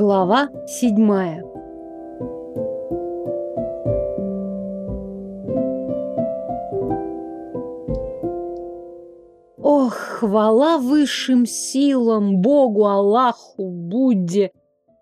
Глава седьмая Ох, хвала высшим силам, Богу, Аллаху, Будде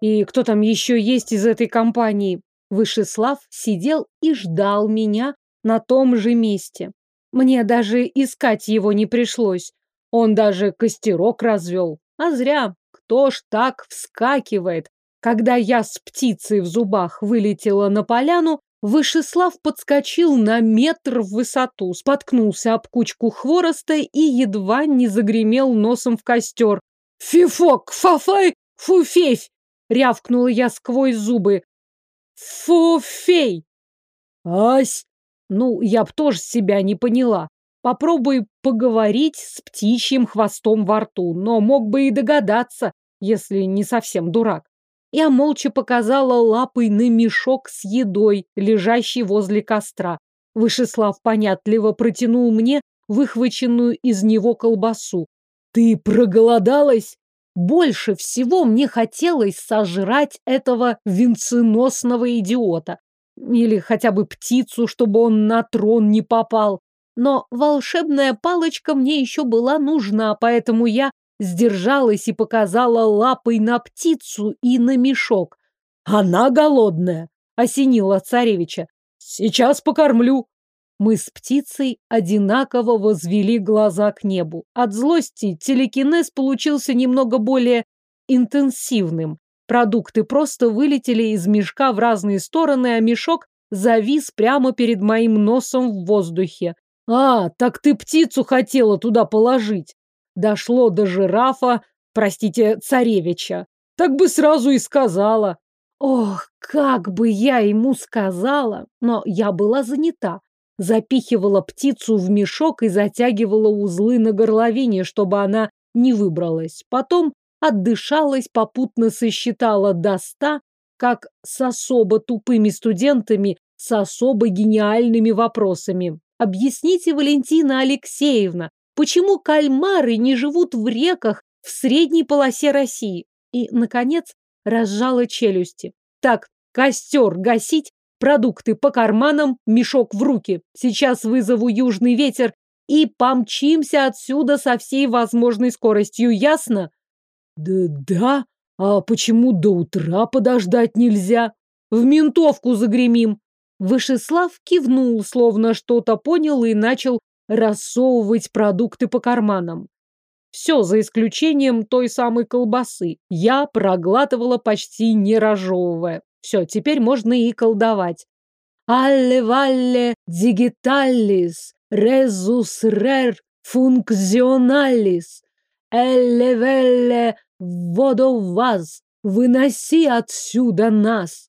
и кто там еще есть из этой компании. Вышеслав сидел и ждал меня на том же месте. Мне даже искать его не пришлось. Он даже костерок развел. А зря. Кто ж так вскакивает? Когда я с птицей в зубах вылетела на поляну, Вышеслав подскочил на метр в высоту, споткнулся об кучку хвороста и едва не загремел носом в костер. «Фифок! Фафай! Фуфейфь!» — рявкнула я сквозь зубы. «Фуфей!» «Ась!» Ну, я б тоже себя не поняла. Попробуй поговорить с птичьим хвостом во рту, но мог бы и догадаться, если не совсем дурак. Я молча показала лапой на мешок с едой, лежащий возле костра. Вышеслав понятливо протянул мне выхваченную из него колбасу. «Ты проголодалась?» Больше всего мне хотелось сожрать этого венценосного идиота. Или хотя бы птицу, чтобы он на трон не попал. Но волшебная палочка мне еще была нужна, поэтому я сдержалась и показала лапой на птицу и на мешок. «Она голодная!» — осенила царевича. «Сейчас покормлю!» Мы с птицей одинаково возвели глаза к небу. От злости телекинез получился немного более интенсивным. Продукты просто вылетели из мешка в разные стороны, а мешок завис прямо перед моим носом в воздухе. «А, так ты птицу хотела туда положить!» Дошло до жирафа, простите, царевича. Так бы сразу и сказала. Ох, как бы я ему сказала! Но я была занята. Запихивала птицу в мешок и затягивала узлы на горловине, чтобы она не выбралась. Потом отдышалась, попутно сосчитала до ста, как с особо тупыми студентами, с особо гениальными вопросами. Объясните, Валентина Алексеевна, почему кальмары не живут в реках в средней полосе России? И, наконец, разжала челюсти. Так, костер гасить, продукты по карманам, мешок в руки. Сейчас вызову южный ветер и помчимся отсюда со всей возможной скоростью, ясно? Да, да, а почему до утра подождать нельзя? В ментовку загремим. Вышеслав кивнул, словно что-то понял и начал рассовывать продукты по карманам. Все за исключением той самой колбасы. Я проглатывала почти не разжевывая. Все, теперь можно и колдовать. Алле валле дигиталис, резус рер функционалис, элле велле водоваз, выноси отсюда нас.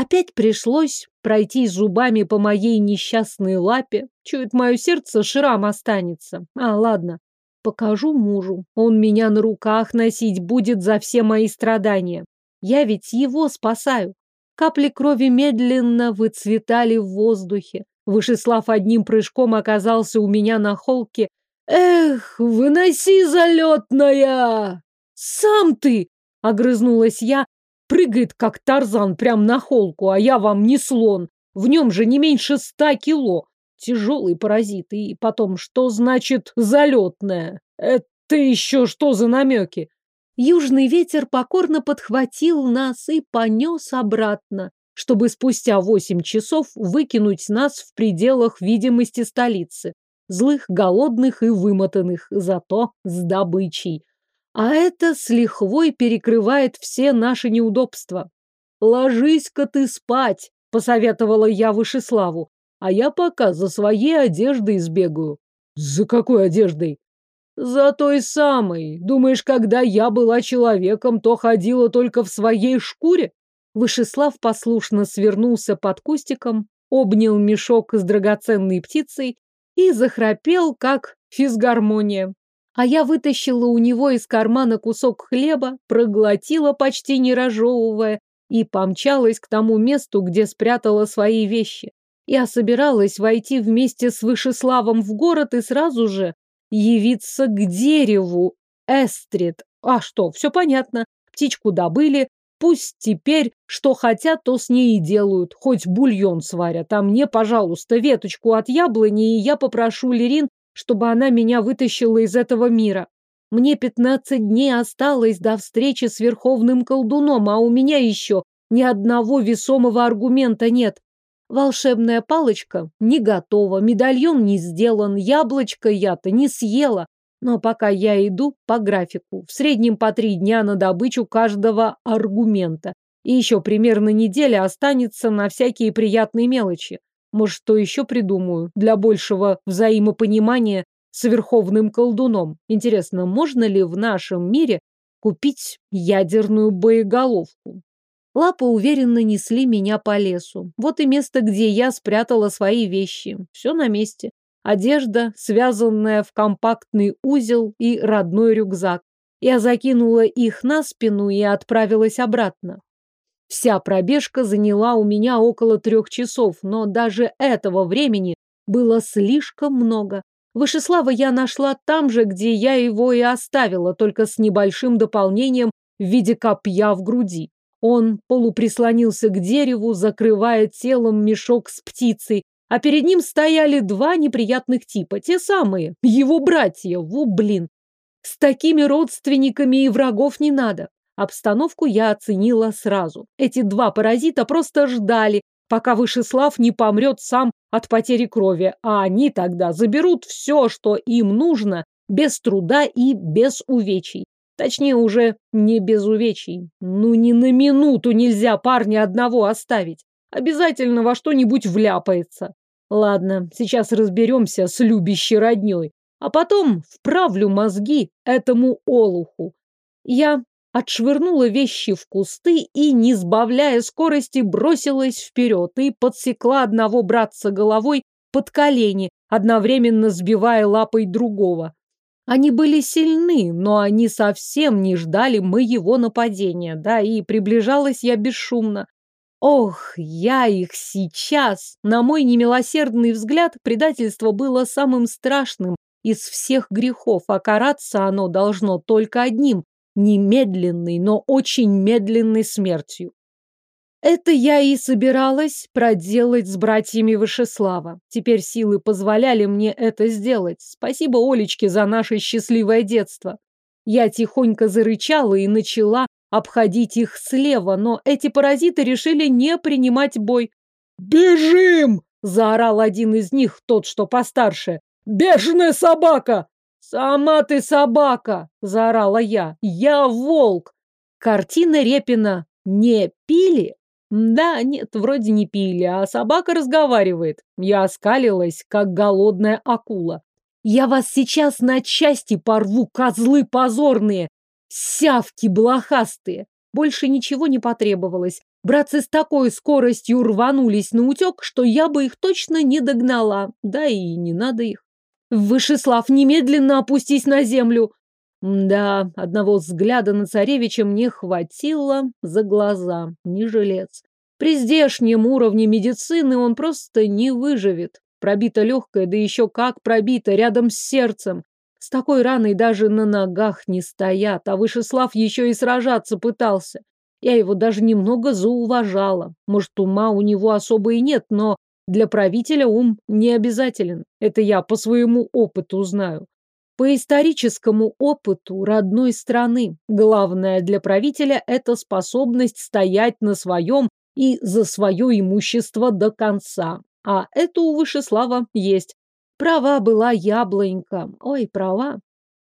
Опять пришлось пройти зубами по моей несчастной лапе. Чует мое сердце, шрам останется. А, ладно, покажу мужу. Он меня на руках носить будет за все мои страдания. Я ведь его спасаю. Капли крови медленно выцветали в воздухе. Вышеслав одним прыжком оказался у меня на холке. «Эх, выноси, залетная!» «Сам ты!» — огрызнулась я. «Прыгает, как тарзан, прям на холку, а я вам не слон. В нем же не меньше ста кило. Тяжелый паразит. И потом, что значит залетная? Это еще что за намеки?» Южный ветер покорно подхватил нас и понес обратно, чтобы спустя восемь часов выкинуть нас в пределах видимости столицы. Злых, голодных и вымотанных, зато с добычей. А это с лихвой перекрывает все наши неудобства. «Ложись-ка ты спать», — посоветовала я Вышеславу, «а я пока за своей одеждой сбегаю». «За какой одеждой?» «За той самой. Думаешь, когда я была человеком, то ходила только в своей шкуре?» Вышеслав послушно свернулся под кустиком, обнял мешок с драгоценной птицей и захрапел, как физгармония а я вытащила у него из кармана кусок хлеба, проглотила почти не разжевывая и помчалась к тому месту, где спрятала свои вещи. Я собиралась войти вместе с Вышеславом в город и сразу же явиться к дереву Эстрид. А что, все понятно. Птичку добыли, пусть теперь что хотят, то с ней и делают. Хоть бульон сварят. А мне, пожалуйста, веточку от яблони, и я попрошу Лерин, чтобы она меня вытащила из этого мира. Мне пятнадцать дней осталось до встречи с верховным колдуном, а у меня еще ни одного весомого аргумента нет. Волшебная палочка не готова, медальон не сделан, яблочко я-то не съела. Но пока я иду по графику, в среднем по три дня на добычу каждого аргумента. И еще примерно неделя останется на всякие приятные мелочи. Может, что еще придумаю для большего взаимопонимания с верховным колдуном. Интересно, можно ли в нашем мире купить ядерную боеголовку? Лапы уверенно несли меня по лесу. Вот и место, где я спрятала свои вещи. Все на месте. Одежда, связанная в компактный узел и родной рюкзак. Я закинула их на спину и отправилась обратно. Вся пробежка заняла у меня около трех часов, но даже этого времени было слишком много. Вышеслава я нашла там же, где я его и оставила, только с небольшим дополнением в виде копья в груди. Он полуприслонился к дереву, закрывая телом мешок с птицей, а перед ним стояли два неприятных типа, те самые, его братья, во блин. С такими родственниками и врагов не надо. Обстановку я оценила сразу. Эти два паразита просто ждали, пока Вышеслав не помрет сам от потери крови, а они тогда заберут все, что им нужно, без труда и без увечий. Точнее, уже не без увечий. Ну, ни на минуту нельзя парня одного оставить. Обязательно во что-нибудь вляпается. Ладно, сейчас разберемся с любящей родней, а потом вправлю мозги этому олуху. Я отшвырнула вещи в кусты и, не сбавляя скорости, бросилась вперед и подсекла одного братца головой под колени, одновременно сбивая лапой другого. Они были сильны, но они совсем не ждали моего нападения, да, и приближалась я бесшумно. Ох, я их сейчас! На мой немилосердный взгляд, предательство было самым страшным из всех грехов, а караться оно должно только одним немедленной, но очень медленной смертью. Это я и собиралась проделать с братьями Вышеслава. Теперь силы позволяли мне это сделать. Спасибо Олечке за наше счастливое детство. Я тихонько зарычала и начала обходить их слева, но эти паразиты решили не принимать бой. «Бежим!» – заорал один из них, тот, что постарше. «Бешеная собака! «Сама ты собака!» – заорала я. «Я волк!» Картина Репина «Не пили?» Да, нет, вроде не пили, а собака разговаривает. Я оскалилась, как голодная акула. «Я вас сейчас на части порву, козлы позорные! Сявки блохастые!» Больше ничего не потребовалось. Братцы с такой скоростью рванулись на утек, что я бы их точно не догнала. Да и не надо их. Вышеслав, немедленно опустись на землю. Да, одного взгляда на царевича мне хватило за глаза, не жилец. При здешнем уровне медицины он просто не выживет. Пробито легкое, да еще как пробито, рядом с сердцем. С такой раной даже на ногах не стоят, а Вышеслав еще и сражаться пытался. Я его даже немного зауважала. Может, ума у него особо и нет, но для правителя ум не обязателен. Это я по своему опыту знаю. По историческому опыту родной страны. Главное для правителя – это способность стоять на своем и за свое имущество до конца. А это у Вышеслава есть. Права была яблонька. Ой, права.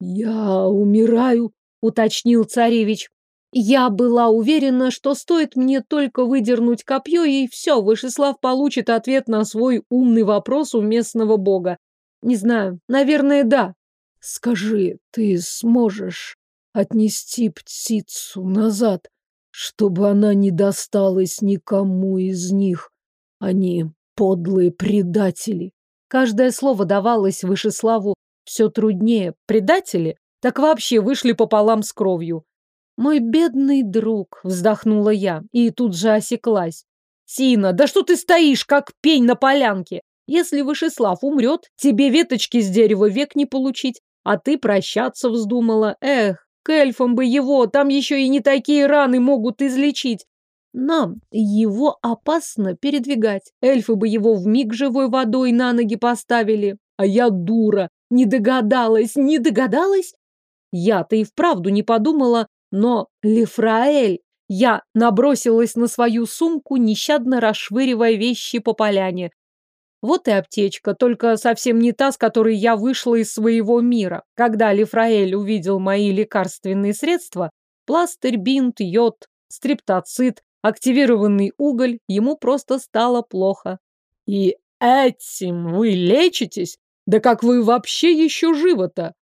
«Я умираю», – уточнил царевич. Я была уверена, что стоит мне только выдернуть копье, и все, Вышеслав получит ответ на свой умный вопрос у местного бога. Не знаю, наверное, да. Скажи, ты сможешь отнести птицу назад, чтобы она не досталась никому из них? Они подлые предатели. Каждое слово давалось Вышеславу все труднее. Предатели? Так вообще вышли пополам с кровью. «Мой бедный друг», — вздохнула я и тут же осеклась. «Тина, да что ты стоишь, как пень на полянке? Если Вышеслав умрет, тебе веточки с дерева век не получить, а ты прощаться вздумала. Эх, К эльфам бы его, там еще и не такие раны могут излечить. Нам его опасно передвигать. Эльфы бы его в миг живой водой на ноги поставили. А я дура, не догадалась, не догадалась. Я-то и вправду не подумала, но Лефраэль... Я набросилась на свою сумку, нещадно расшвыривая вещи по поляне. Вот и аптечка, только совсем не та, с которой я вышла из своего мира. Когда Лефраэль увидел мои лекарственные средства, пластырь, бинт, йод, стриптоцит, активированный уголь, ему просто стало плохо. И этим вы лечитесь? Да как вы вообще еще живы-то?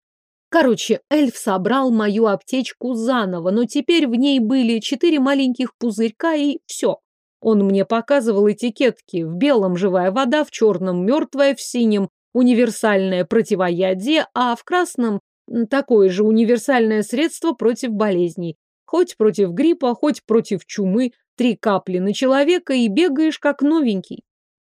Короче, эльф собрал мою аптечку заново, но теперь в ней были четыре маленьких пузырька и все. Он мне показывал этикетки. В белом живая вода, в черном мертвая, в синем универсальное противоядие, а в красном такое же универсальное средство против болезней. Хоть против гриппа, хоть против чумы. Три капли на человека и бегаешь как новенький.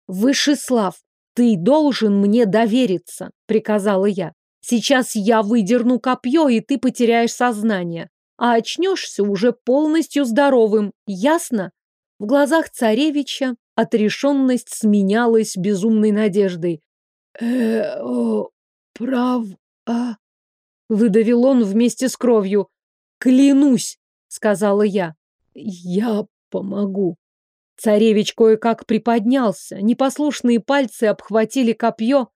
Вышеслав, ты должен мне довериться, приказала я. Сейчас я выдерну копье, и ты потеряешь сознание. А очнешься уже полностью здоровым. Ясно? В глазах царевича отрешенность сменялась безумной надеждой. э о прав а выдавил он вместе с кровью. «Клянусь!» — сказала я. «Я помогу». Царевич кое-как приподнялся. Непослушные пальцы обхватили копье.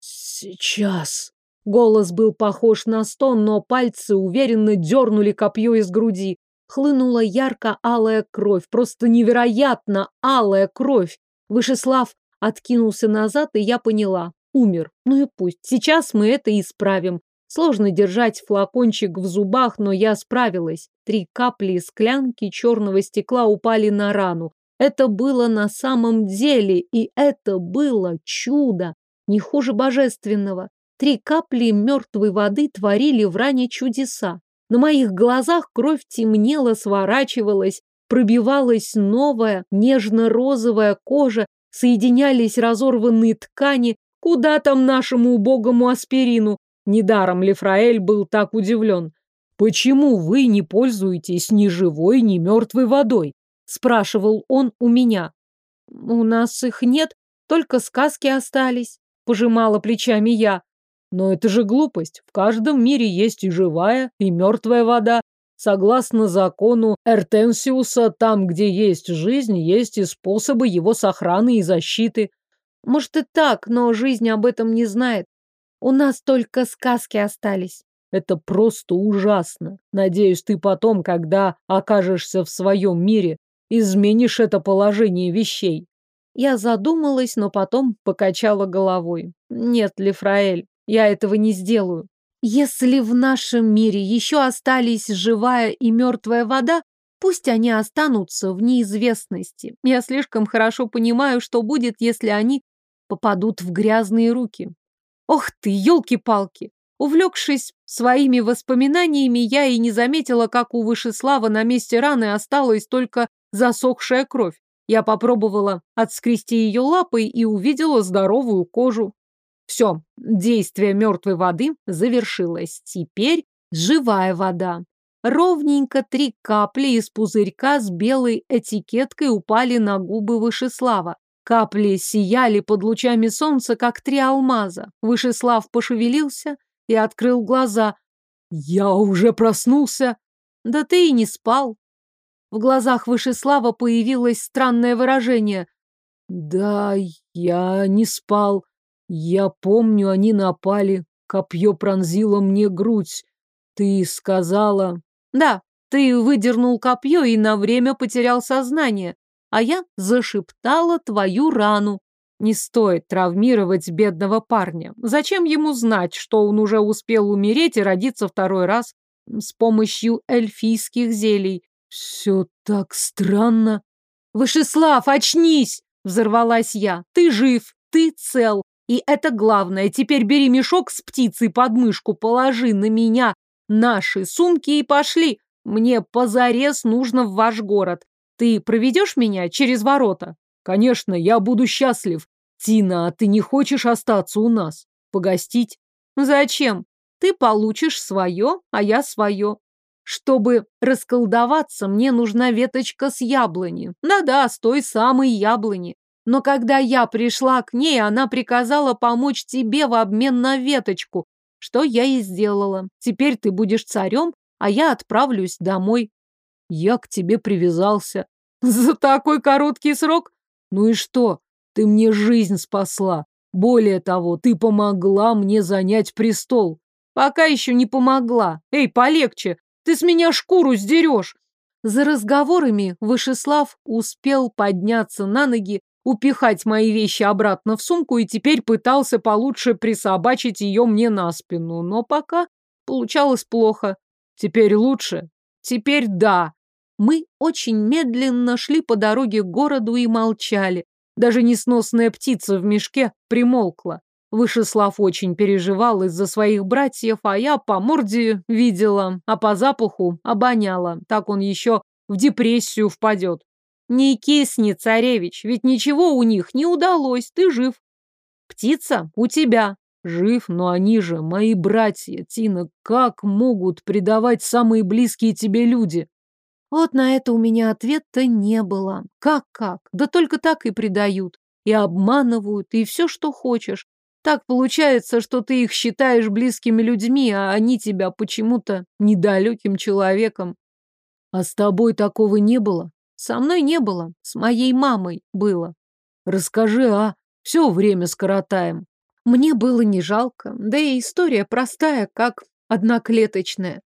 «Сейчас!» Голос был похож на стон, но пальцы уверенно дернули копье из груди. Хлынула ярко-алая кровь, просто невероятно алая кровь. Вышеслав откинулся назад, и я поняла. Умер. Ну и пусть. Сейчас мы это исправим. Сложно держать флакончик в зубах, но я справилась. Три капли из склянки черного стекла упали на рану. Это было на самом деле, и это было чудо, не хуже божественного. Три капли мертвой воды творили в ране чудеса. На моих глазах кровь темнела, сворачивалась, пробивалась новая, нежно-розовая кожа, соединялись разорванные ткани. Куда там нашему убогому аспирину? Недаром Лефраэль был так удивлен. «Почему вы не пользуетесь ни живой, ни мертвой водой?» спрашивал он у меня. «У нас их нет, только сказки остались», пожимала плечами я. Но это же глупость. В каждом мире есть и живая, и мертвая вода. Согласно закону Эртенсиуса, там, где есть жизнь, есть и способы его сохраны и защиты. Может и так, но жизнь об этом не знает. У нас только сказки остались. Это просто ужасно. Надеюсь, ты потом, когда окажешься в своем мире, изменишь это положение вещей. Я задумалась, но потом покачала головой. Нет, Лефраэль, я этого не сделаю. Если в нашем мире еще остались живая и мертвая вода, пусть они останутся в неизвестности. Я слишком хорошо понимаю, что будет, если они попадут в грязные руки. Ох ты, елки-палки! Увлекшись своими воспоминаниями, я и не заметила, как у Вышеслава на месте раны осталась только засохшая кровь. Я попробовала отскрести ее лапой и увидела здоровую кожу. Все, действие мертвой воды завершилось. Теперь живая вода. Ровненько три капли из пузырька с белой этикеткой упали на губы Вышеслава. Капли сияли под лучами солнца, как три алмаза. Вышеслав пошевелился и открыл глаза. «Я уже проснулся!» «Да ты и не спал!» В глазах Вышеслава появилось странное выражение. «Да, я не спал. Я помню, они напали. Копье пронзило мне грудь. Ты сказала... Да, ты выдернул копье и на время потерял сознание, а я зашептала твою рану. Не стоит травмировать бедного парня. Зачем ему знать, что он уже успел умереть и родиться второй раз с помощью эльфийских зелий? Все так странно. Вышеслав, очнись! Взорвалась я. Ты жив, ты цел, и это главное. Теперь бери мешок с птицей под мышку, положи на меня наши сумки и пошли. Мне позарез нужно в ваш город. Ты проведешь меня через ворота? Конечно, я буду счастлив. Тина, а ты не хочешь остаться у нас? Погостить? Зачем? Ты получишь свое, а я свое. Чтобы расколдоваться, мне нужна веточка с яблони. Да-да, с той самой яблони. Но когда я пришла к ней, она приказала помочь тебе в обмен на веточку, что я и сделала. Теперь ты будешь царем, а я отправлюсь домой. Я к тебе привязался. За такой короткий срок? Ну и что? Ты мне жизнь спасла. Более того, ты помогла мне занять престол. Пока еще не помогла. Эй, полегче. Ты с меня шкуру сдерешь!» За разговорами Вышеслав успел подняться на ноги, упихать мои вещи обратно в сумку и теперь пытался получше присобачить ее мне на спину. Но пока получалось плохо. Теперь лучше? Теперь да. Мы очень медленно шли по дороге к городу и молчали. Даже несносная птица в мешке примолкла. Вышеслав очень переживал из-за своих братьев, а я по морде видела, а по запаху обоняла. Так он еще в депрессию впадет. Не кисни, царевич, ведь ничего у них не удалось, ты жив. Птица у тебя. Жив, но они же мои братья, Тина. Как могут предавать самые близкие тебе люди? Вот на это у меня ответа не было. Как-как? Да только так и предают. И обманывают, и все, что хочешь. Так получается, что ты их считаешь близкими людьми, а они тебя почему-то недалеким человеком. А с тобой такого не было? Со мной не было, с моей мамой было. Расскажи, а? Все время скоротаем. Мне было не жалко, да и история простая, как одноклеточная.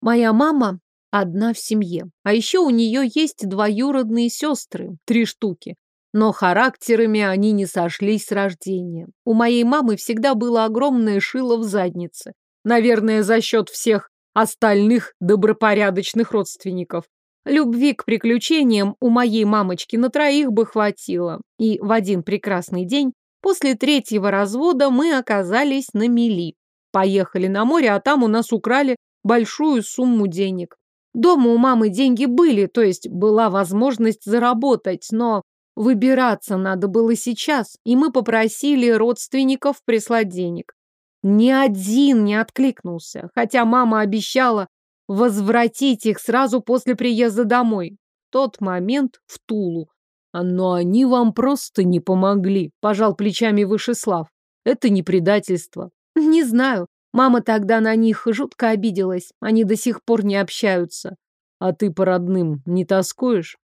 Моя мама одна в семье, а еще у нее есть двоюродные сестры, три штуки. Но характерами они не сошлись с рождения. У моей мамы всегда было огромное шило в заднице. Наверное, за счет всех остальных добропорядочных родственников. Любви к приключениям у моей мамочки на троих бы хватило. И в один прекрасный день, после третьего развода, мы оказались на мели. Поехали на море, а там у нас украли большую сумму денег. Дома у мамы деньги были, то есть была возможность заработать, но Выбираться надо было сейчас, и мы попросили родственников прислать денег. Ни один не откликнулся, хотя мама обещала возвратить их сразу после приезда домой. Тот момент в Тулу. Но они вам просто не помогли, пожал плечами Вышеслав. Это не предательство. Не знаю. Мама тогда на них жутко обиделась. Они до сих пор не общаются. А ты по родным не тоскуешь?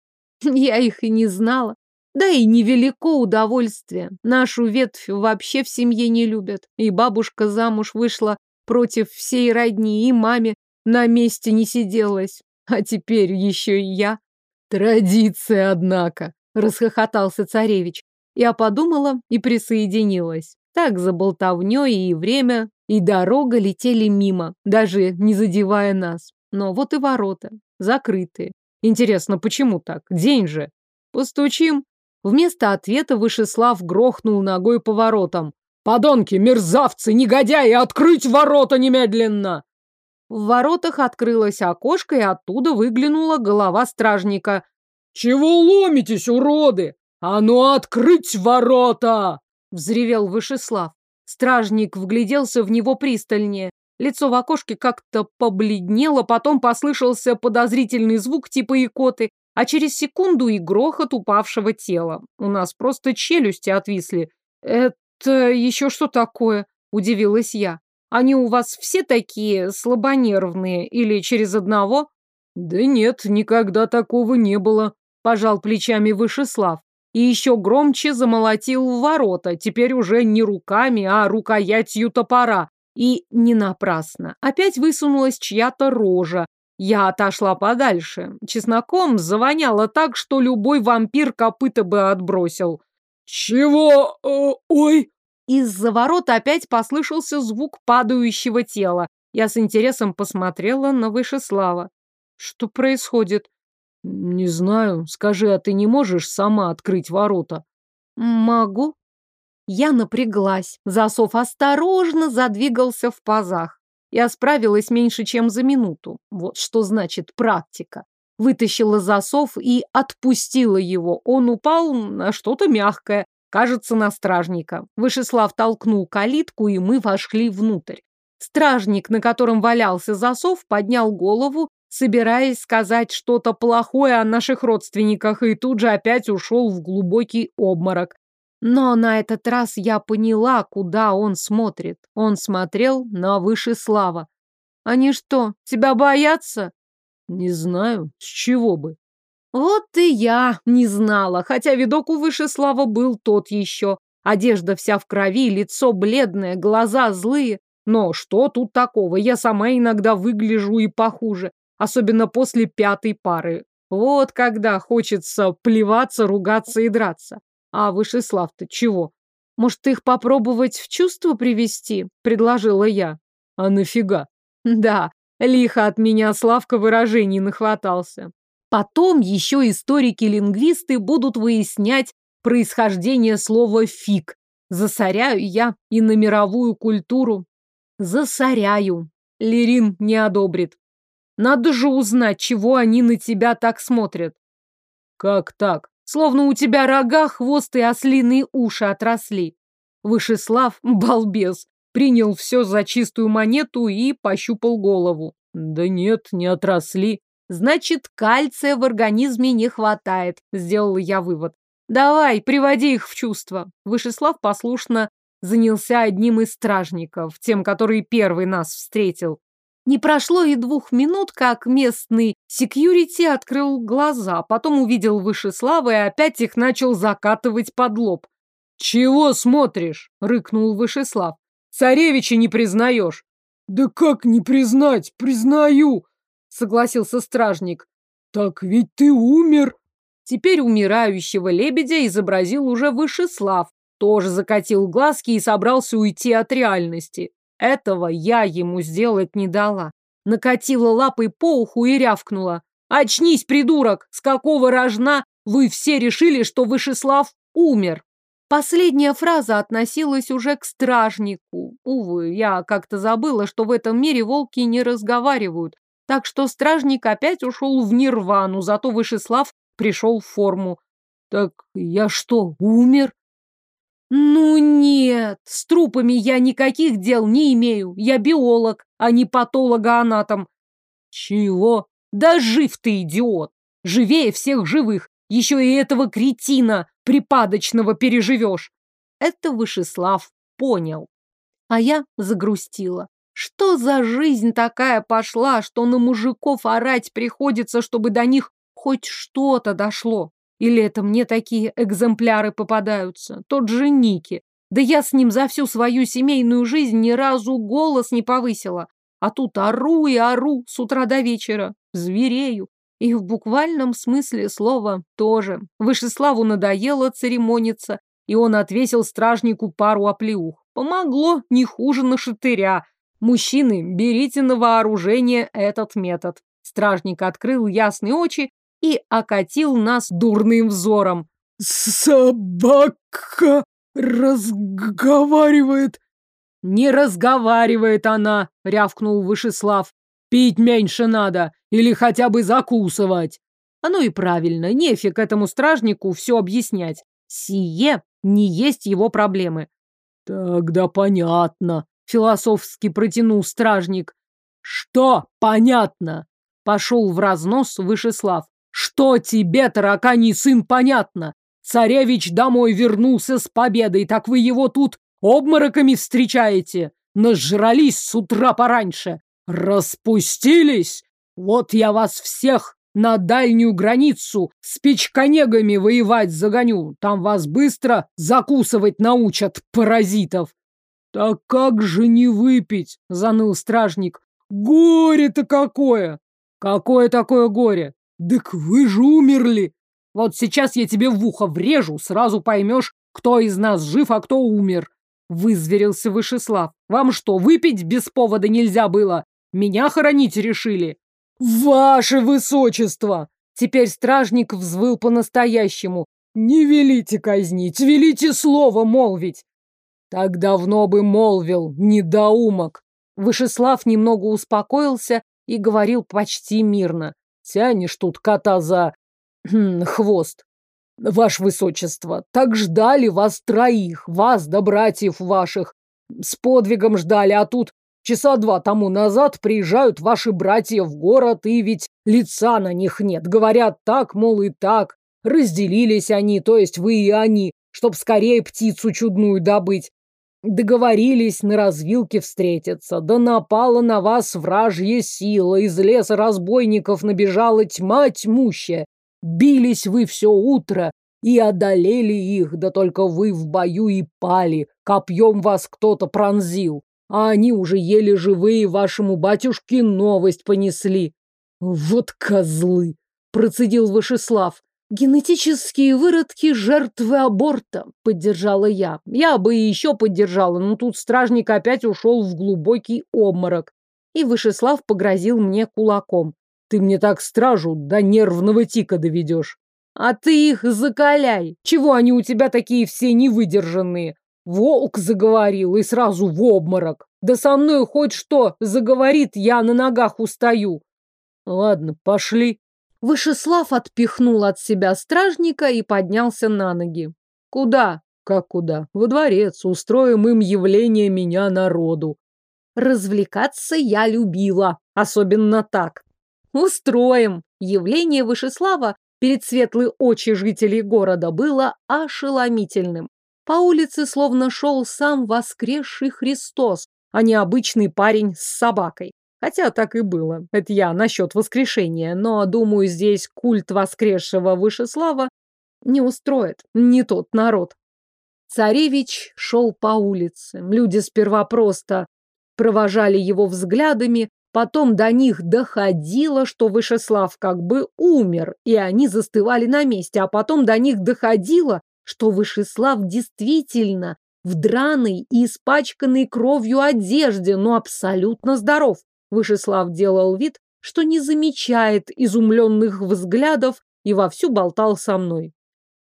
Я их и не знала. Да и невелико удовольствие. Нашу ветвь вообще в семье не любят. И бабушка замуж вышла против всей родни, и маме на месте не сиделась. А теперь еще и я. Традиция, однако, расхохотался царевич. Я подумала и присоединилась. Так за болтовнёй и время, и дорога летели мимо, даже не задевая нас. Но вот и ворота, закрытые. Интересно, почему так? День же. Постучим, Вместо ответа Вышеслав грохнул ногой по воротам. «Подонки, мерзавцы, негодяи, открыть ворота немедленно!» В воротах открылось окошко, и оттуда выглянула голова стражника. «Чего ломитесь, уроды? А ну открыть ворота!» Взревел Вышеслав. Стражник вгляделся в него пристальнее. Лицо в окошке как-то побледнело, потом послышался подозрительный звук типа икоты, а через секунду и грохот упавшего тела. У нас просто челюсти отвисли. «Это еще что такое?» – удивилась я. «Они у вас все такие слабонервные или через одного?» «Да нет, никогда такого не было», – пожал плечами Вышеслав. И еще громче замолотил в ворота, теперь уже не руками, а рукоятью топора. И не напрасно. Опять высунулась чья-то рожа, я отошла подальше. Чесноком завоняло так, что любой вампир копыта бы отбросил. «Чего? Э, ой!» Из-за ворот опять послышался звук падающего тела. Я с интересом посмотрела на Вышеслава. «Что происходит?» «Не знаю. Скажи, а ты не можешь сама открыть ворота?» «Могу». Я напряглась. Засов осторожно задвигался в пазах. Я справилась меньше, чем за минуту. Вот что значит практика. Вытащила засов и отпустила его. Он упал на что-то мягкое, кажется, на стражника. Вышеслав толкнул калитку, и мы вошли внутрь. Стражник, на котором валялся засов, поднял голову, собираясь сказать что-то плохое о наших родственниках, и тут же опять ушел в глубокий обморок. Но на этот раз я поняла, куда он смотрит. Он смотрел на Вышеслава. Они что, тебя боятся? Не знаю, с чего бы. Вот и я не знала, хотя видок у Вышеслава был тот еще. Одежда вся в крови, лицо бледное, глаза злые. Но что тут такого? Я сама иногда выгляжу и похуже, особенно после пятой пары. Вот когда хочется плеваться, ругаться и драться. А Вышеслав-то чего? Может, их попробовать в чувство привести? Предложила я. А нафига? Да, лихо от меня Славка выражений нахватался. Потом еще историки-лингвисты будут выяснять происхождение слова «фиг». Засоряю я и на мировую культуру. Засоряю. Лерин не одобрит. Надо же узнать, чего они на тебя так смотрят. Как так? Словно у тебя рога, хвост и ослиные уши отросли. Вышеслав, балбес, принял все за чистую монету и пощупал голову. Да нет, не отросли. Значит, кальция в организме не хватает, сделал я вывод. Давай, приводи их в чувство. Вышеслав послушно занялся одним из стражников, тем, который первый нас встретил. Не прошло и двух минут, как местный секьюрити открыл глаза, потом увидел Вышеслава и опять их начал закатывать под лоб. «Чего смотришь?» — рыкнул Вышеслав. «Царевича не признаешь». «Да как не признать? Признаю!» — согласился стражник. «Так ведь ты умер!» Теперь умирающего лебедя изобразил уже Вышеслав, тоже закатил глазки и собрался уйти от реальности. Этого я ему сделать не дала. Накатила лапой по уху и рявкнула. «Очнись, придурок! С какого рожна вы все решили, что Вышеслав умер?» Последняя фраза относилась уже к стражнику. Увы, я как-то забыла, что в этом мире волки не разговаривают. Так что стражник опять ушел в нирвану, зато Вышеслав пришел в форму. «Так я что, умер?» Ну нет, с трупами я никаких дел не имею. Я биолог, а не патологоанатом. Чего? Да жив ты, идиот. Живее всех живых. Еще и этого кретина припадочного переживешь. Это Вышеслав понял. А я загрустила. Что за жизнь такая пошла, что на мужиков орать приходится, чтобы до них хоть что-то дошло? Или это мне такие экземпляры попадаются? Тот же Ники. Да я с ним за всю свою семейную жизнь ни разу голос не повысила. А тут ору и ору с утра до вечера. Зверею. И в буквальном смысле слова тоже. Вышеславу надоело церемониться, и он отвесил стражнику пару оплеух. Помогло не хуже на шатыря. Мужчины, берите на вооружение этот метод. Стражник открыл ясные очи и окатил нас дурным взором. «Собака разговаривает!» «Не разговаривает она!» — рявкнул Вышеслав. «Пить меньше надо, или хотя бы закусывать!» Оно и правильно, нефиг этому стражнику все объяснять. Сие не есть его проблемы. «Тогда понятно», — философски протянул стражник. «Что понятно?» — пошел в разнос Вышеслав. Что тебе, тараканий сын, понятно? Царевич домой вернулся с победой, так вы его тут обмороками встречаете? Нажрались с утра пораньше. Распустились? Вот я вас всех на дальнюю границу с печконегами воевать загоню. Там вас быстро закусывать научат, паразитов. Так как же не выпить? Заныл стражник. Горе-то какое! Какое такое горе? «Так вы же умерли!» «Вот сейчас я тебе в ухо врежу, сразу поймешь, кто из нас жив, а кто умер!» Вызверился Вышеслав. «Вам что, выпить без повода нельзя было? Меня хоронить решили?» «Ваше высочество!» Теперь стражник взвыл по-настоящему. «Не велите казнить, велите слово молвить!» «Так давно бы молвил, недоумок!» Вышеслав немного успокоился и говорил почти мирно. Тянешь тут кота за... Хм, хвост. Ваше высочество, так ждали вас троих, вас да братьев ваших. С подвигом ждали, а тут Часа два тому назад приезжают ваши братья в город, и ведь лица на них нет. Говорят так, мол, и так. Разделились они, то есть вы и они, чтоб скорее птицу чудную добыть. Договорились на развилке встретиться, да напала на вас вражья сила, из леса разбойников набежала тьма тьмущая. Бились вы все утро и одолели их, да только вы в бою и пали, копьем вас кто-то пронзил, а они уже еле живые вашему батюшке новость понесли. Вот козлы, процедил Вышеслав. Генетические выродки жертвы аборта, поддержала я. Я бы и еще поддержала, но тут стражник опять ушел в глубокий обморок. И Вышеслав погрозил мне кулаком. Ты мне так стражу до нервного тика доведешь. А ты их закаляй. Чего они у тебя такие все невыдержанные? Волк заговорил и сразу в обморок. Да со мной хоть что заговорит, я на ногах устаю. Ладно, пошли. Вышеслав отпихнул от себя стражника и поднялся на ноги. Куда? Как куда? Во дворец. Устроим им явление меня народу. Развлекаться я любила, особенно так. Устроим. Явление Вышеслава перед светлые очи жителей города было ошеломительным. По улице словно шел сам воскресший Христос, а не обычный парень с собакой. Хотя так и было. Это я насчет воскрешения, но, думаю, здесь культ воскресшего Вышеслава не устроит, не тот народ. Царевич шел по улице. Люди сперва просто провожали его взглядами, потом до них доходило, что Вышеслав как бы умер, и они застывали на месте, а потом до них доходило, что Вышеслав действительно в драной и испачканной кровью одежде, но абсолютно здоров. Вышеслав делал вид, что не замечает изумленных взглядов и вовсю болтал со мной.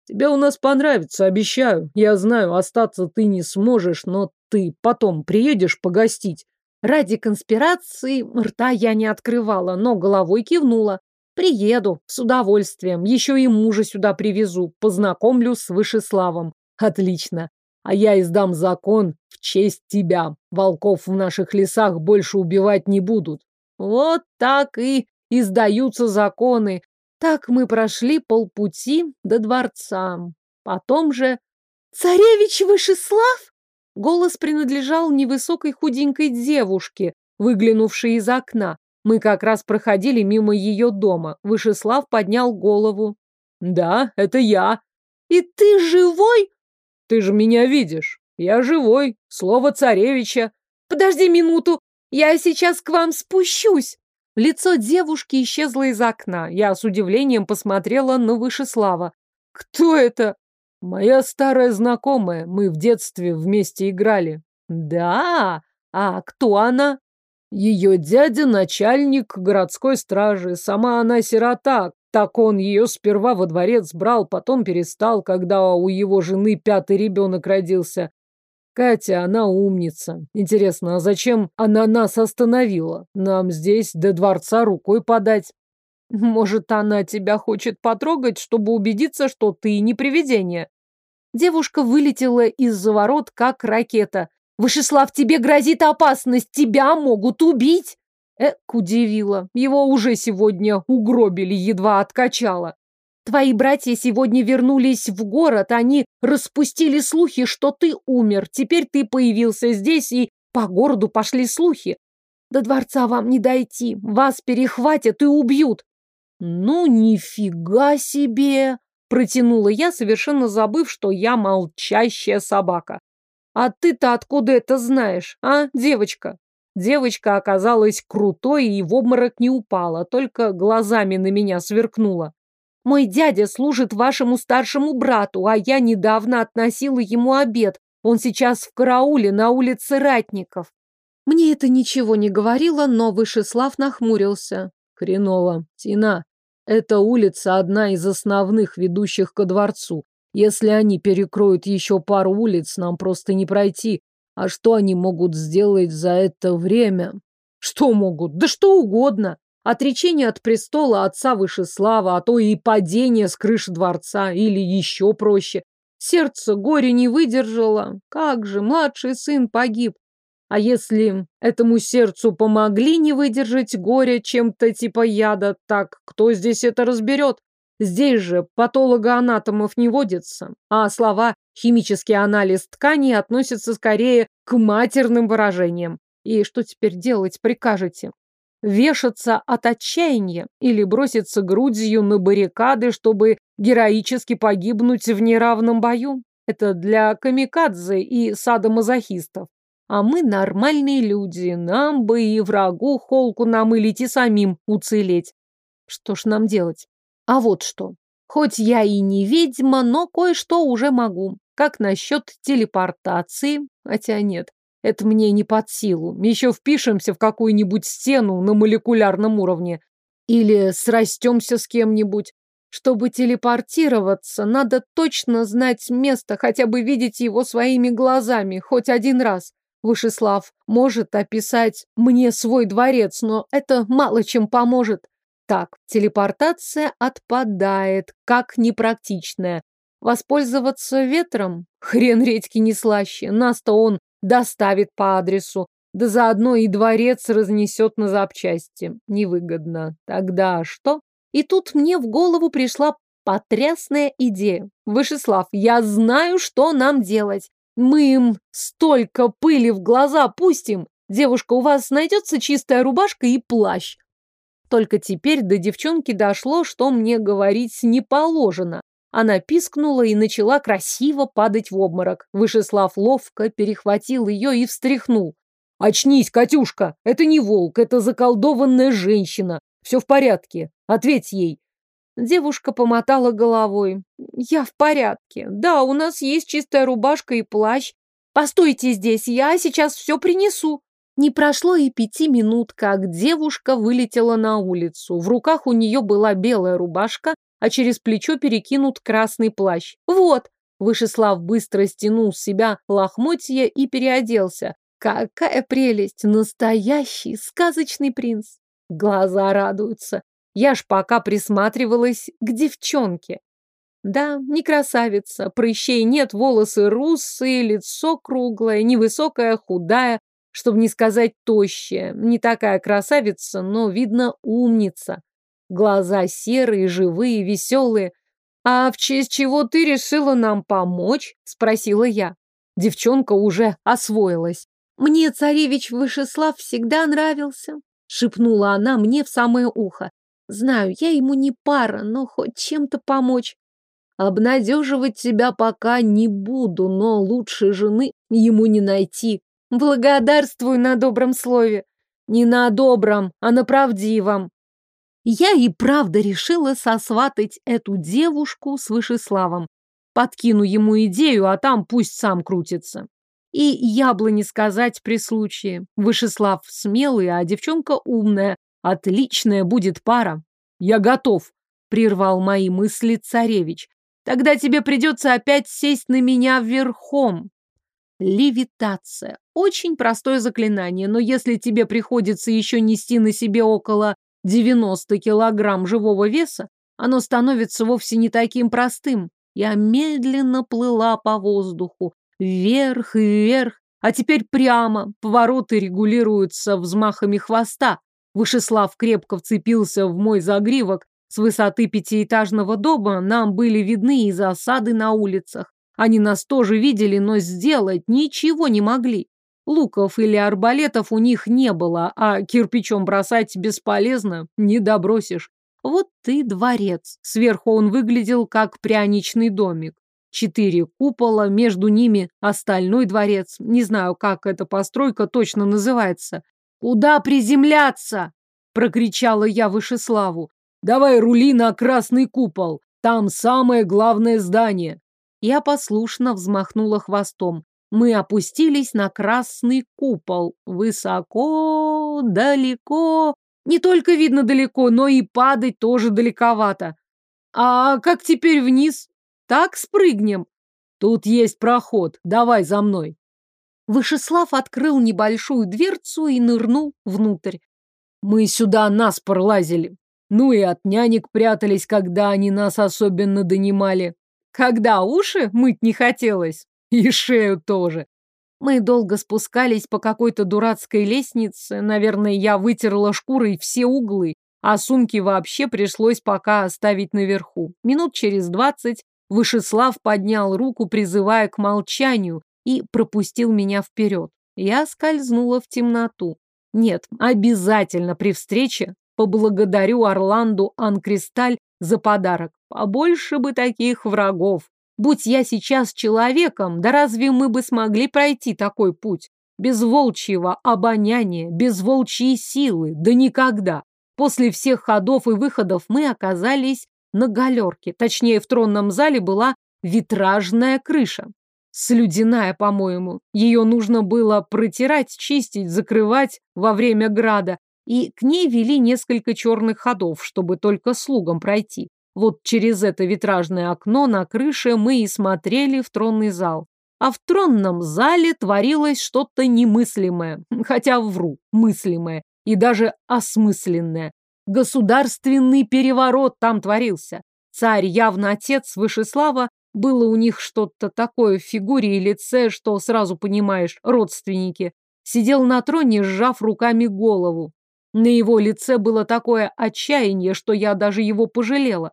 Тебе у нас понравится, обещаю. Я знаю, остаться ты не сможешь, но ты потом приедешь погостить. Ради конспирации рта я не открывала, но головой кивнула. Приеду, с удовольствием. Еще и мужа сюда привезу, познакомлю с Вышеславом. Отлично. А я издам закон в честь тебя. Волков в наших лесах больше убивать не будут. Вот так и издаются законы. Так мы прошли полпути до дворца. Потом же... «Царевич Вышеслав?» Голос принадлежал невысокой худенькой девушке, выглянувшей из окна. Мы как раз проходили мимо ее дома. Вышеслав поднял голову. «Да, это я». «И ты живой?» Ты же меня видишь. Я живой. Слово царевича. Подожди минуту. Я сейчас к вам спущусь. Лицо девушки исчезло из окна. Я с удивлением посмотрела на Вышеслава. Кто это? Моя старая знакомая. Мы в детстве вместе играли. Да? А кто она? Ее дядя начальник городской стражи. Сама она сирота, так он ее сперва во дворец брал, потом перестал, когда у его жены пятый ребенок родился. Катя, она умница. Интересно, а зачем она нас остановила? Нам здесь до дворца рукой подать. Может, она тебя хочет потрогать, чтобы убедиться, что ты не привидение? Девушка вылетела из-за ворот, как ракета. «Вышеслав, тебе грозит опасность, тебя могут убить!» Эк удивила. Его уже сегодня угробили, едва откачала. Твои братья сегодня вернулись в город, они распустили слухи, что ты умер. Теперь ты появился здесь, и по городу пошли слухи. До дворца вам не дойти, вас перехватят и убьют. Ну, нифига себе! Протянула я, совершенно забыв, что я молчащая собака. А ты-то откуда это знаешь, а, девочка? Девочка оказалась крутой и в обморок не упала, только глазами на меня сверкнула. «Мой дядя служит вашему старшему брату, а я недавно относила ему обед. Он сейчас в карауле на улице Ратников». Мне это ничего не говорило, но Вышеслав нахмурился. «Хреново. Тина, эта улица одна из основных, ведущих ко дворцу. Если они перекроют еще пару улиц, нам просто не пройти. А что они могут сделать за это время? Что могут? Да что угодно. Отречение от престола отца Вышеслава, а то и падение с крыши дворца, или еще проще. Сердце горе не выдержало. Как же, младший сын погиб. А если этому сердцу помогли не выдержать горя чем-то типа яда, так кто здесь это разберет? Здесь же патологоанатомов не водится, а слова «химический анализ тканей» относятся скорее к матерным выражениям. И что теперь делать прикажете? Вешаться от отчаяния или броситься грудью на баррикады, чтобы героически погибнуть в неравном бою? Это для камикадзе и садомазохистов. А мы нормальные люди, нам бы и врагу холку намылить и самим уцелеть. Что ж нам делать? А вот что. Хоть я и не ведьма, но кое-что уже могу. Как насчет телепортации? Хотя нет, это мне не под силу. Еще впишемся в какую-нибудь стену на молекулярном уровне. Или срастемся с кем-нибудь. Чтобы телепортироваться, надо точно знать место, хотя бы видеть его своими глазами, хоть один раз. Вышеслав может описать мне свой дворец, но это мало чем поможет. Так, телепортация отпадает, как непрактичная. Воспользоваться ветром? Хрен редьки не слаще. Нас-то он доставит по адресу. Да заодно и дворец разнесет на запчасти. Невыгодно. Тогда что? И тут мне в голову пришла потрясная идея. Вышеслав, я знаю, что нам делать. Мы им столько пыли в глаза пустим. Девушка, у вас найдется чистая рубашка и плащ. Только теперь до девчонки дошло, что мне говорить не положено. Она пискнула и начала красиво падать в обморок. Вышеслав ловко перехватил ее и встряхнул. «Очнись, Катюшка! Это не волк, это заколдованная женщина. Все в порядке. Ответь ей». Девушка помотала головой. «Я в порядке. Да, у нас есть чистая рубашка и плащ. Постойте здесь, я сейчас все принесу». Не прошло и пяти минут, как девушка вылетела на улицу. В руках у нее была белая рубашка, а через плечо перекинут красный плащ. «Вот!» Вышеслав быстро стянул с себя лохмотья и переоделся. Какая прелесть! Настоящий сказочный принц! Глаза радуются. Я ж пока присматривалась к девчонке. Да, не красавица, прыщей нет, волосы русые, лицо круглое, невысокая, худая, чтобы не сказать тощая. Не такая красавица, но, видно, умница. Глаза серые, живые, веселые. «А в честь чего ты решила нам помочь?» – спросила я. Девчонка уже освоилась. «Мне царевич Вышеслав всегда нравился», – шепнула она мне в самое ухо. «Знаю, я ему не пара, но хоть чем-то помочь. Обнадеживать тебя пока не буду, но лучшей жены ему не найти. Благодарствую на добром слове. Не на добром, а на правдивом. Я и правда решила сосватать эту девушку с Вышеславом. Подкину ему идею, а там пусть сам крутится. И яблони сказать при случае. Вышеслав смелый, а девчонка умная. Отличная будет пара. Я готов, прервал мои мысли царевич. Тогда тебе придется опять сесть на меня верхом. Левитация. Очень простое заклинание, но если тебе приходится еще нести на себе около 90 килограмм живого веса, оно становится вовсе не таким простым. Я медленно плыла по воздуху, вверх и вверх, а теперь прямо, повороты регулируются взмахами хвоста. Вышеслав крепко вцепился в мой загривок. С высоты пятиэтажного дома нам были видны и засады на улицах. Они нас тоже видели, но сделать ничего не могли. Луков или арбалетов у них не было, а кирпичом бросать бесполезно, не добросишь. Вот ты дворец. Сверху он выглядел как пряничный домик. Четыре купола, между ними остальной дворец. Не знаю, как эта постройка точно называется. «Куда приземляться?» – прокричала я Вышеславу. «Давай рули на красный купол. Там самое главное здание». Я послушно взмахнула хвостом. Мы опустились на красный купол. Высоко, далеко. Не только видно далеко, но и падать тоже далековато. А как теперь вниз? Так спрыгнем? Тут есть проход. Давай за мной. Вышеслав открыл небольшую дверцу и нырнул внутрь. Мы сюда наспор лазили. Ну и от нянек прятались, когда они нас особенно донимали. Когда уши мыть не хотелось. И шею тоже. Мы долго спускались по какой-то дурацкой лестнице. Наверное, я вытерла шкурой все углы, а сумки вообще пришлось пока оставить наверху. Минут через двадцать Вышеслав поднял руку, призывая к молчанию, и пропустил меня вперед. Я скользнула в темноту. Нет, обязательно при встрече поблагодарю Орланду Анкристаль за подарок. Побольше бы таких врагов. Будь я сейчас человеком, да разве мы бы смогли пройти такой путь? Без волчьего обоняния, без волчьей силы, да никогда. После всех ходов и выходов мы оказались на галерке. Точнее, в тронном зале была витражная крыша. Слюдяная, по-моему. Ее нужно было протирать, чистить, закрывать во время града. И к ней вели несколько черных ходов, чтобы только слугам пройти. Вот через это витражное окно на крыше мы и смотрели в тронный зал. А в тронном зале творилось что-то немыслимое, хотя вру, мыслимое и даже осмысленное. Государственный переворот там творился. Царь, явно отец Вышеслава, было у них что-то такое в фигуре и лице, что сразу понимаешь, родственники. Сидел на троне, сжав руками голову. На его лице было такое отчаяние, что я даже его пожалела.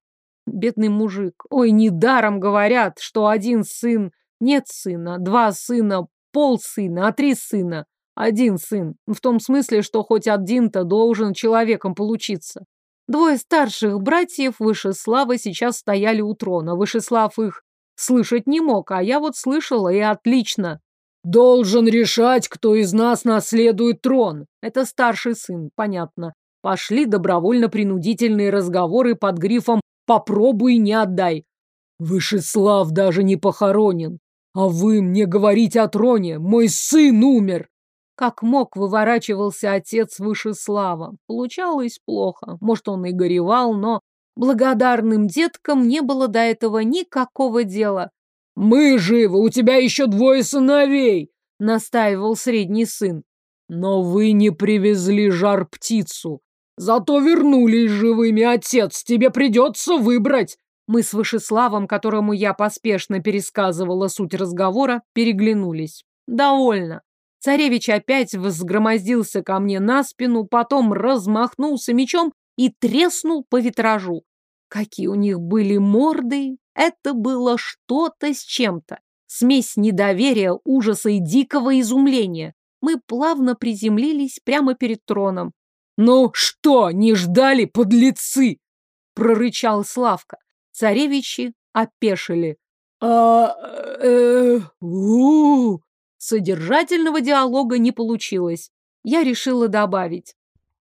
Бедный мужик. Ой, недаром говорят, что один сын, нет сына, два сына, пол сына, а три сына. Один сын. В том смысле, что хоть один-то должен человеком получиться. Двое старших братьев Вышеслава сейчас стояли у трона. Вышеслав их слышать не мог, а я вот слышала и отлично. «Должен решать, кто из нас наследует трон». Это старший сын, понятно. Пошли добровольно-принудительные разговоры под грифом Попробуй не отдай. Вышеслав даже не похоронен. А вы мне говорите о троне. Мой сын умер. Как мог, выворачивался отец Вышеслава. Получалось плохо. Может, он и горевал, но благодарным деткам не было до этого никакого дела. «Мы живы, у тебя еще двое сыновей!» — настаивал средний сын. «Но вы не привезли жар-птицу. Зато вернулись живыми, отец, тебе придется выбрать. Мы с Вышеславом, которому я поспешно пересказывала суть разговора, переглянулись. Довольно. Царевич опять взгромоздился ко мне на спину, потом размахнулся мечом и треснул по витражу. Какие у них были морды! Это было что-то с чем-то. Смесь недоверия, ужаса и дикого изумления. Мы плавно приземлились прямо перед троном. «Ну что, не ждали, подлецы?» — прорычал Славка. Царевичи опешили. «А... э... у, Содержательного диалога не получилось. Я решила добавить.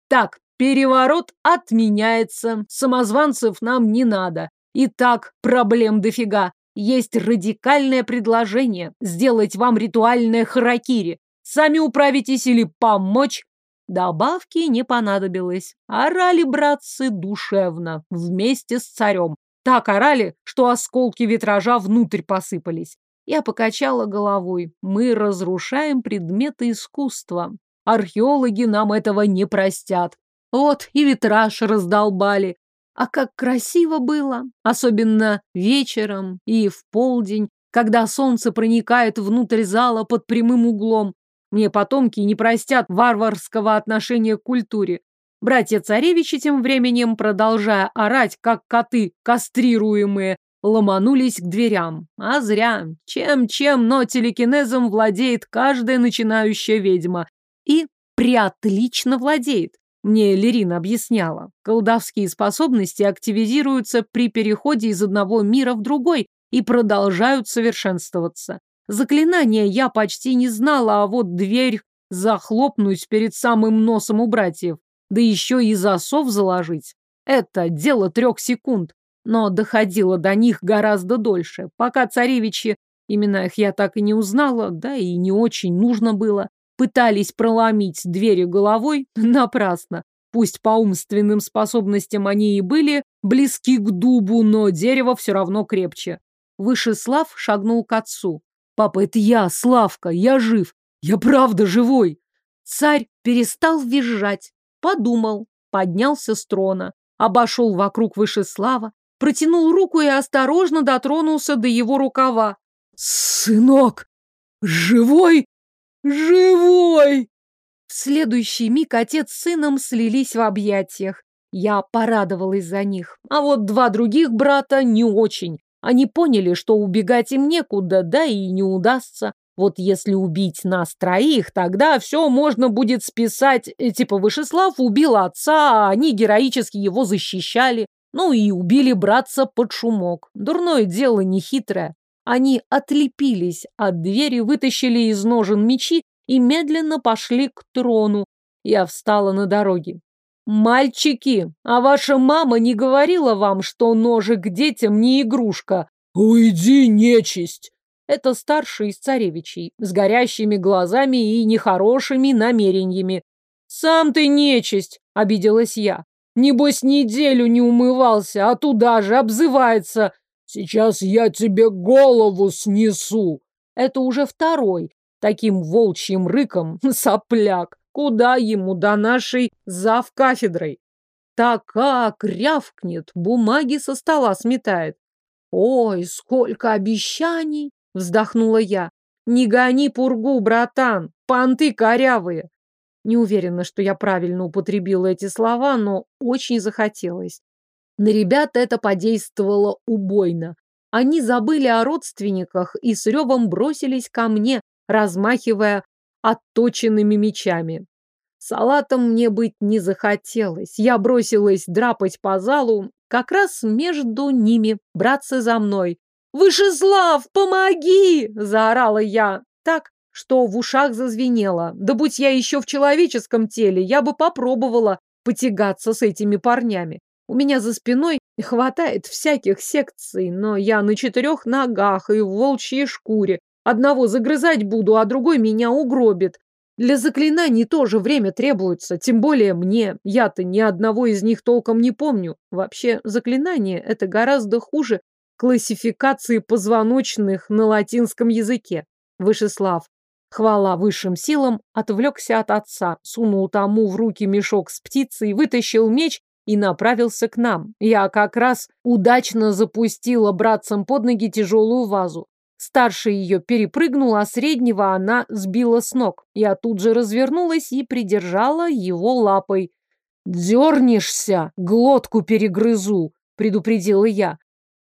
«Так, переворот отменяется. Самозванцев нам не надо. И так проблем дофига. Есть радикальное предложение сделать вам ритуальное харакири. Сами управитесь или помочь, Добавки не понадобилось. Орали братцы душевно, вместе с царем. Так орали, что осколки витража внутрь посыпались. Я покачала головой. Мы разрушаем предметы искусства. Археологи нам этого не простят. Вот и витраж раздолбали. А как красиво было, особенно вечером и в полдень, когда солнце проникает внутрь зала под прямым углом. Мне потомки не простят варварского отношения к культуре. Братья-царевичи тем временем, продолжая орать, как коты кастрируемые, ломанулись к дверям. А зря. Чем-чем, но телекинезом владеет каждая начинающая ведьма. И приотлично владеет. Мне Лерина объясняла. Колдовские способности активизируются при переходе из одного мира в другой и продолжают совершенствоваться. Заклинания я почти не знала, а вот дверь захлопнуть перед самым носом у братьев, да еще и засов заложить. Это дело трех секунд, но доходило до них гораздо дольше. Пока царевичи, имена их я так и не узнала, да и не очень нужно было, пытались проломить двери головой, напрасно. Пусть по умственным способностям они и были близки к дубу, но дерево все равно крепче. Вышеслав шагнул к отцу. «Папа, это я, Славка, я жив, я правда живой!» Царь перестал визжать, подумал, поднялся с трона, обошел вокруг Вышеслава, протянул руку и осторожно дотронулся до его рукава. «Сынок, живой?» Живой! В следующий миг отец с сыном слились в объятиях. Я порадовалась за них. А вот два других брата не очень. Они поняли, что убегать им некуда, да и не удастся. Вот если убить нас троих, тогда все можно будет списать. Э, типа Вышеслав убил отца, а они героически его защищали. Ну и убили братца под шумок. Дурное дело нехитрое. Они отлепились от двери, вытащили из ножен мечи и медленно пошли к трону. Я встала на дороге. «Мальчики, а ваша мама не говорила вам, что ножик детям не игрушка?» «Уйди, нечисть!» Это старший из царевичей, с горящими глазами и нехорошими намерениями. «Сам ты нечисть!» — обиделась я. «Небось, неделю не умывался, а туда же обзывается. Сейчас я тебе голову снесу!» Это уже второй, таким волчьим рыком, сопляк. Куда ему до нашей зав кафедрой? Так как рявкнет, бумаги со стола сметает. Ой, сколько обещаний! Вздохнула я. Не гони пургу, братан, понты корявые. Не уверена, что я правильно употребила эти слова, но очень захотелось. На ребят это подействовало убойно. Они забыли о родственниках и с ревом бросились ко мне, размахивая отточенными мечами. Салатом мне быть не захотелось. Я бросилась драпать по залу, как раз между ними, братцы за мной. «Вышеслав, помоги!» – заорала я так, что в ушах зазвенело. Да будь я еще в человеческом теле, я бы попробовала потягаться с этими парнями. У меня за спиной хватает всяких секций, но я на четырех ногах и в волчьей шкуре. Одного загрызать буду, а другой меня угробит. Для заклинаний тоже время требуется, тем более мне. Я-то ни одного из них толком не помню. Вообще, заклинание – это гораздо хуже классификации позвоночных на латинском языке. Вышеслав, хвала высшим силам, отвлекся от отца, сунул тому в руки мешок с птицей, вытащил меч и направился к нам. Я как раз удачно запустила братцам под ноги тяжелую вазу. Старший ее перепрыгнул, а среднего она сбила с ног. Я тут же развернулась и придержала его лапой. «Дернешься, глотку перегрызу», — предупредила я.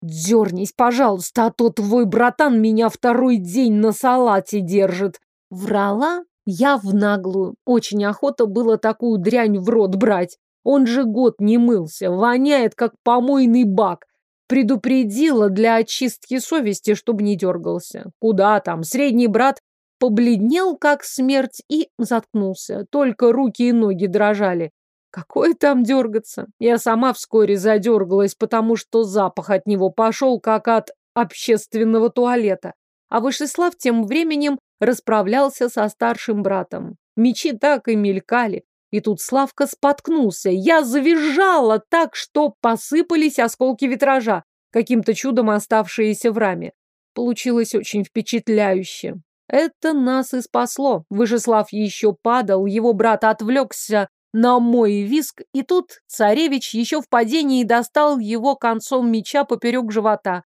«Дернись, пожалуйста, а то твой братан меня второй день на салате держит». Врала я в наглую. Очень охота было такую дрянь в рот брать. Он же год не мылся, воняет, как помойный бак. Предупредила для очистки совести, чтобы не дергался. Куда там, средний брат побледнел, как смерть, и заткнулся. Только руки и ноги дрожали. Какое там дергаться? Я сама вскоре задергалась, потому что запах от него пошел, как от общественного туалета. А Вышеслав тем временем расправлялся со старшим братом. Мечи так и мелькали. И тут Славка споткнулся. Я завизжала так, что посыпались осколки витража, каким-то чудом оставшиеся в раме. Получилось очень впечатляюще. Это нас и спасло. Выжеслав еще падал, его брат отвлекся на мой виск, и тут царевич еще в падении достал его концом меча поперек живота.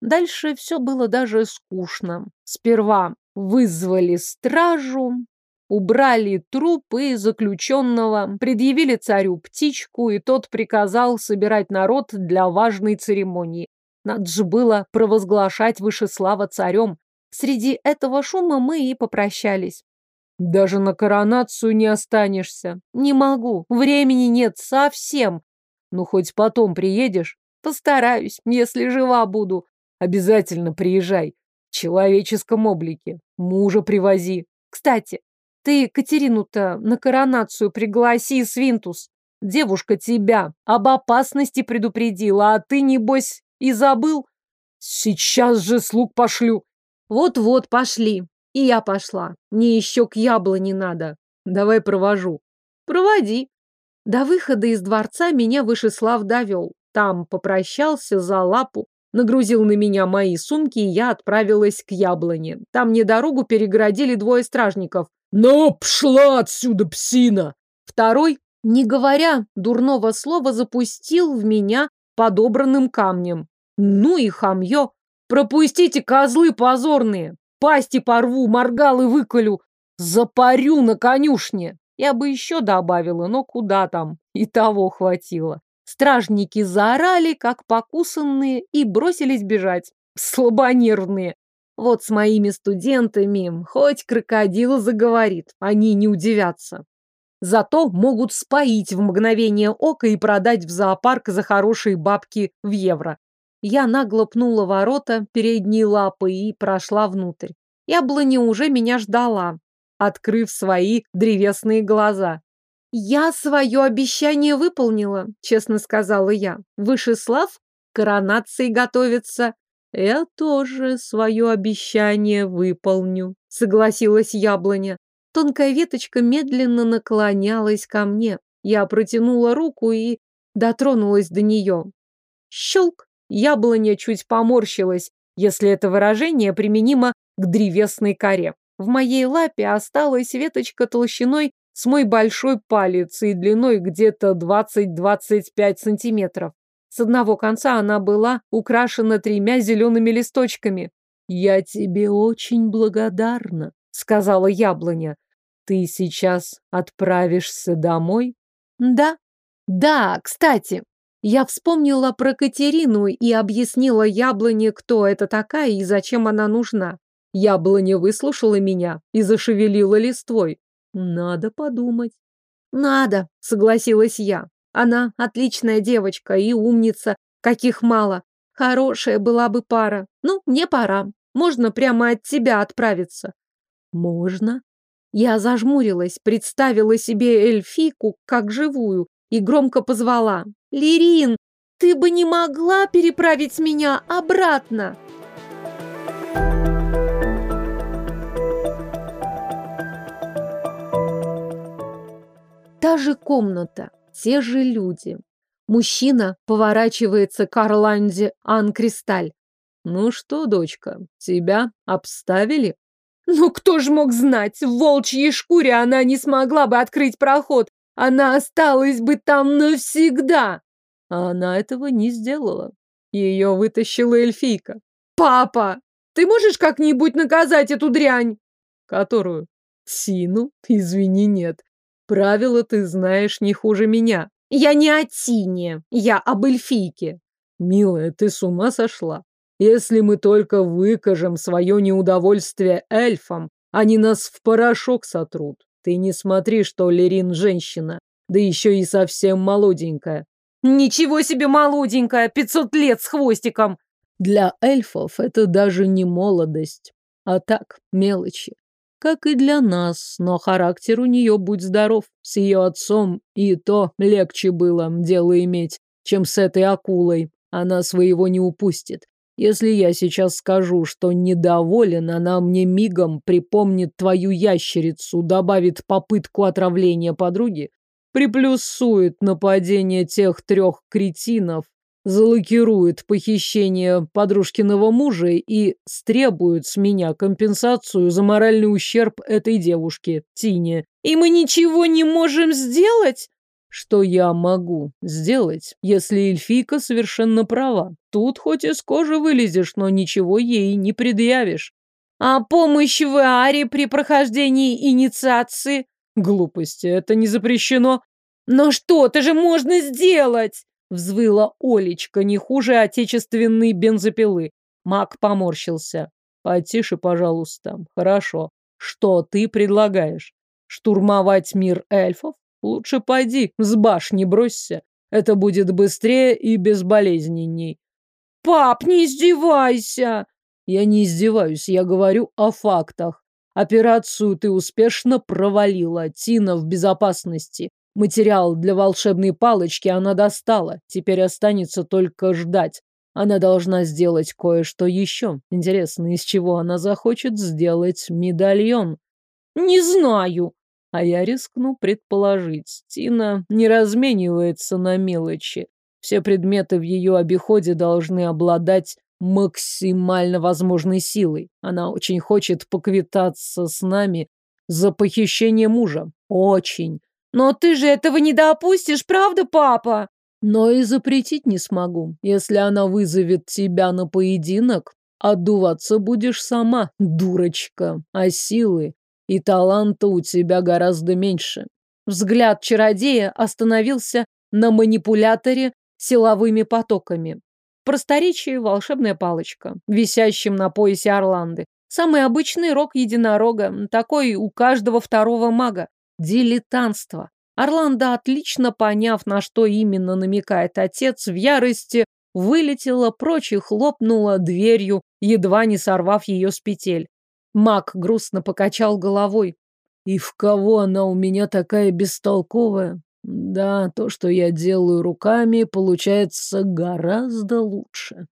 Дальше все было даже скучно. Сперва вызвали стражу, убрали трупы заключенного, предъявили царю птичку, и тот приказал собирать народ для важной церемонии. Надо же было провозглашать Вышеслава царем. Среди этого шума мы и попрощались. Даже на коронацию не останешься. Не могу, времени нет совсем. Ну, хоть потом приедешь. Постараюсь, если жива буду. Обязательно приезжай. В человеческом облике. Мужа привози. Кстати, ты Катерину-то на коронацию пригласи, Свинтус. Девушка тебя об опасности предупредила, а ты, небось, и забыл? Сейчас же слуг пошлю. Вот-вот, пошли. И я пошла. Мне еще к яблоне надо. Давай провожу. Проводи. До выхода из дворца меня Вышеслав довел. Там попрощался за лапу, нагрузил на меня мои сумки, и я отправилась к яблоне. Там мне дорогу перегородили двое стражников. «Но пшла отсюда, псина!» Второй, не говоря дурного слова, запустил в меня подобранным камнем. Ну и хамье. Пропустите, козлы позорные! Пасти порву, моргалы выколю. Запарю на конюшне. Я бы еще добавила, но куда там? И того хватило. Стражники заорали, как покусанные, и бросились бежать. Слабонервные. Вот с моими студентами хоть крокодил заговорит, они не удивятся. Зато могут споить в мгновение ока и продать в зоопарк за хорошие бабки в евро. Я нагло пнула ворота передние лапы и прошла внутрь. Яблоня уже меня ждала, открыв свои древесные глаза. «Я свое обещание выполнила», — честно сказала я. «Вышеслав коронации готовится». «Я тоже свое обещание выполню», — согласилась яблоня. Тонкая веточка медленно наклонялась ко мне. Я протянула руку и дотронулась до нее. Щелк! Яблоня чуть поморщилась, если это выражение применимо к древесной коре. В моей лапе осталась веточка толщиной с мой большой палец и длиной где-то 20-25 сантиметров. С одного конца она была украшена тремя зелеными листочками. «Я тебе очень благодарна», — сказала яблоня. «Ты сейчас отправишься домой?» «Да». «Да, кстати, я вспомнила про Катерину и объяснила яблоне, кто это такая и зачем она нужна. Яблоня выслушала меня и зашевелила листвой. Надо подумать. Надо, согласилась я. Она отличная девочка и умница, каких мало. Хорошая была бы пара. Ну, мне пора. Можно прямо от тебя отправиться. Можно. Я зажмурилась, представила себе эльфику как живую и громко позвала. «Лирин, ты бы не могла переправить меня обратно?» Та же комната, те же люди. Мужчина поворачивается к Орланде Анкристаль. «Ну что, дочка, тебя обставили?» «Ну кто ж мог знать, в волчьей шкуре она не смогла бы открыть проход, она осталась бы там навсегда!» А она этого не сделала. Ее вытащила эльфийка. «Папа, ты можешь как-нибудь наказать эту дрянь?» «Которую?» «Сину? Извини, нет. Правила ты знаешь не хуже меня. Я не о Тине, я об эльфийке. Милая, ты с ума сошла? Если мы только выкажем свое неудовольствие эльфам, они нас в порошок сотрут. Ты не смотри, что Лерин женщина, да еще и совсем молоденькая. Ничего себе молоденькая, пятьсот лет с хвостиком. Для эльфов это даже не молодость, а так, мелочи как и для нас, но характер у нее, будь здоров, с ее отцом и то легче было дело иметь, чем с этой акулой. Она своего не упустит. Если я сейчас скажу, что недоволен, она мне мигом припомнит твою ящерицу, добавит попытку отравления подруги, приплюсует нападение тех трех кретинов, залакирует похищение подружкиного мужа и стребует с меня компенсацию за моральный ущерб этой девушке, Тине. И мы ничего не можем сделать? Что я могу сделать, если эльфийка совершенно права? Тут хоть из кожи вылезешь, но ничего ей не предъявишь. А помощь в Аре при прохождении инициации? Глупости, это не запрещено. Но что-то же можно сделать! Взвыла Олечка, не хуже отечественной бензопилы. Мак поморщился. Потише, пожалуйста. Хорошо. Что ты предлагаешь? Штурмовать мир эльфов? Лучше пойди, с башни бросься. Это будет быстрее и безболезненней. Пап, не издевайся! Я не издеваюсь, я говорю о фактах. Операцию ты успешно провалила. Тина в безопасности. Материал для волшебной палочки она достала. Теперь останется только ждать. Она должна сделать кое-что еще. Интересно, из чего она захочет сделать медальон? Не знаю. А я рискну предположить. Тина не разменивается на мелочи. Все предметы в ее обиходе должны обладать максимально возможной силой. Она очень хочет поквитаться с нами за похищение мужа. Очень. Но ты же этого не допустишь, правда, папа? Но и запретить не смогу. Если она вызовет тебя на поединок, отдуваться будешь сама, дурочка. А силы? и таланта у тебя гораздо меньше. Взгляд чародея остановился на манипуляторе силовыми потоками. В просторечии волшебная палочка, висящим на поясе Орланды. Самый обычный рог единорога, такой у каждого второго мага. Дилетантство. Орландо, отлично поняв, на что именно намекает отец, в ярости вылетела прочь и хлопнула дверью, едва не сорвав ее с петель. Маг грустно покачал головой. И в кого она у меня такая бестолковая? Да, то, что я делаю руками, получается гораздо лучше.